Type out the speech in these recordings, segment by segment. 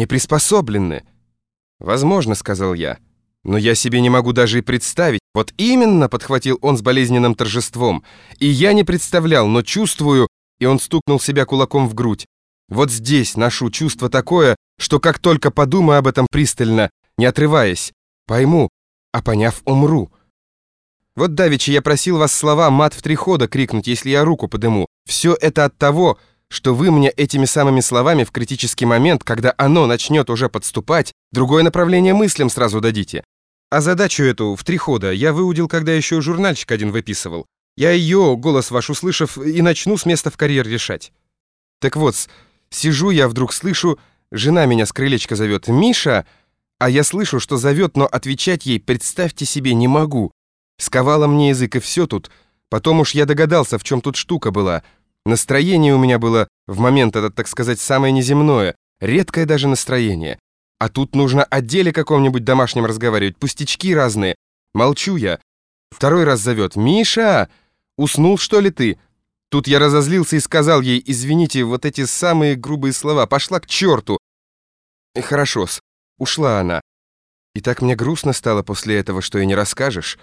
не приспособлены. Возможно, сказал я, но я себе не могу даже и представить. Вот именно, подхватил он с болезненным торжеством. И я не представлял, но чувствую, и он стукнул себя кулаком в грудь. Вот здесь ношу чувство такое, что как только подумаю об этом пристально, не отрываясь, пойму, а поняв, умру. Вот давеча я просил вас слова «мат в три хода» крикнуть, если я руку подыму. Все это от того, что вы мне этими самыми словами в критический момент, когда оно начнет уже подступать, другое направление мыслям сразу дадите. А задачу эту в три хода я выудил, когда еще журнальчик один выписывал. Я ее, голос ваш услышав, и начну с места в карьер решать. Так вот, сижу я, вдруг слышу, жена меня с крылечка зовет «Миша», а я слышу, что зовет, но отвечать ей, представьте себе, не могу. Сковала мне язык, и все тут. Потом уж я догадался, в чем тут штука была. Настроение у меня было в момент этот, так сказать, самое неземное, редкое даже настроение. А тут нужно о деле каком-нибудь домашнем разговаривать, пустячки разные. Молчу я. Второй раз зовет «Миша! Уснул, что ли, ты?» Тут я разозлился и сказал ей «Извините, вот эти самые грубые слова, пошла к черту!» И хорошо-с, ушла она. И так мне грустно стало после этого, что и не расскажешь.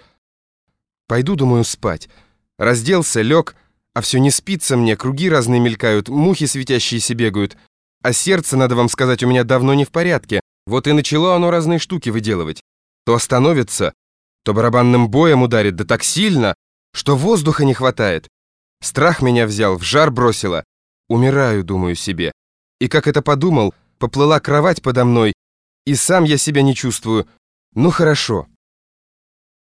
Пойду, думаю, спать. Разделся, лег, а все не спится мне, круги разные мелькают, мухи светящиеся бегают. А сердце, надо вам сказать, у меня давно не в порядке. Вот и начало оно разные штуки выделывать. То остановится, то барабанным боем ударит, да так сильно, что воздуха не хватает. Страх меня взял, в жар бросило. Умираю, думаю себе. И как это подумал, поплыла кровать подо мной, и сам я себя не чувствую. Ну хорошо.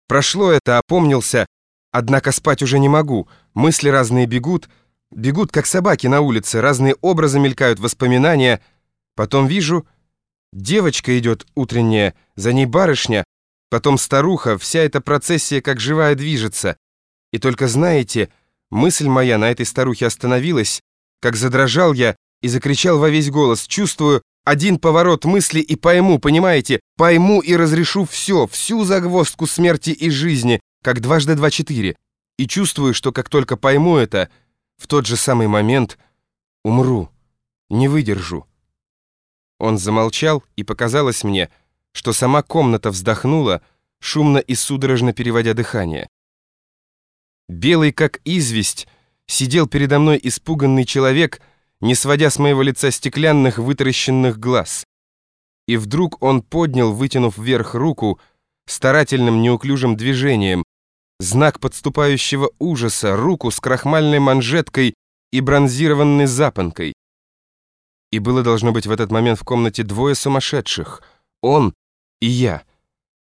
Прошло это, опомнился, однако спать уже не могу. Мысли разные бегут, бегут, как собаки на улице, разные образы мелькают, воспоминания. Потом вижу, девочка идет утренняя, за ней барышня, потом старуха, вся эта процессия как живая движется. И только знаете, мысль моя на этой старухе остановилась, как задрожал я и закричал во весь голос, чувствую, один поворот мысли и пойму, понимаете? Пойму и разрешу все, всю загвоздку смерти и жизни, как дважды два четыре. И чувствую, что как только пойму это, в тот же самый момент умру, не выдержу. Он замолчал, и показалось мне, что сама комната вздохнула, шумно и судорожно переводя дыхание. Белый, как известь, сидел передо мной испуганный человек — не сводя с моего лица стеклянных вытаращенных глаз. И вдруг он поднял, вытянув вверх руку, старательным неуклюжим движением, знак подступающего ужаса, руку с крахмальной манжеткой и бронзированной запонкой. И было должно быть в этот момент в комнате двое сумасшедших, он и я.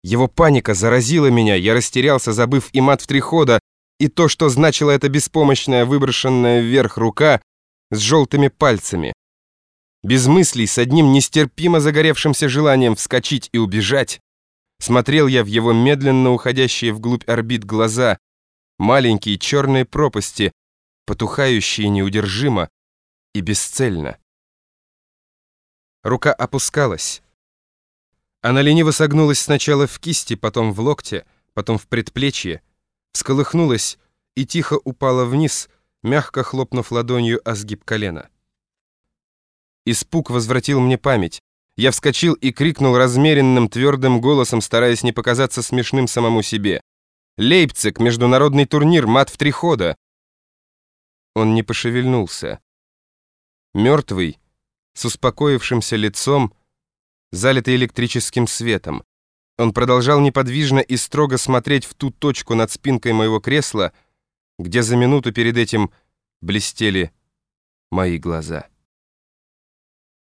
Его паника заразила меня, я растерялся, забыв и мат в три хода, и то, что значила эта беспомощная выброшенная вверх рука, с желтыми пальцами. Без мыслей, с одним нестерпимо загоревшимся желанием вскочить и убежать, смотрел я в его медленно уходящие вглубь орбит глаза, маленькие черные пропасти, потухающие неудержимо и бесцельно. Рука опускалась. Она лениво согнулась сначала в кисти, потом в локте, потом в предплечье, всколыхнулась и тихо упала вниз, мягко хлопнув ладонью о сгиб колена. Испуг возвратил мне память. Я вскочил и крикнул размеренным, твердым голосом, стараясь не показаться смешным самому себе. «Лейпциг! Международный турнир! Мат в три хода!» Он не пошевельнулся. Мертвый, с успокоившимся лицом, залитый электрическим светом. Он продолжал неподвижно и строго смотреть в ту точку над спинкой моего кресла, где за минуту перед этим блестели мои глаза.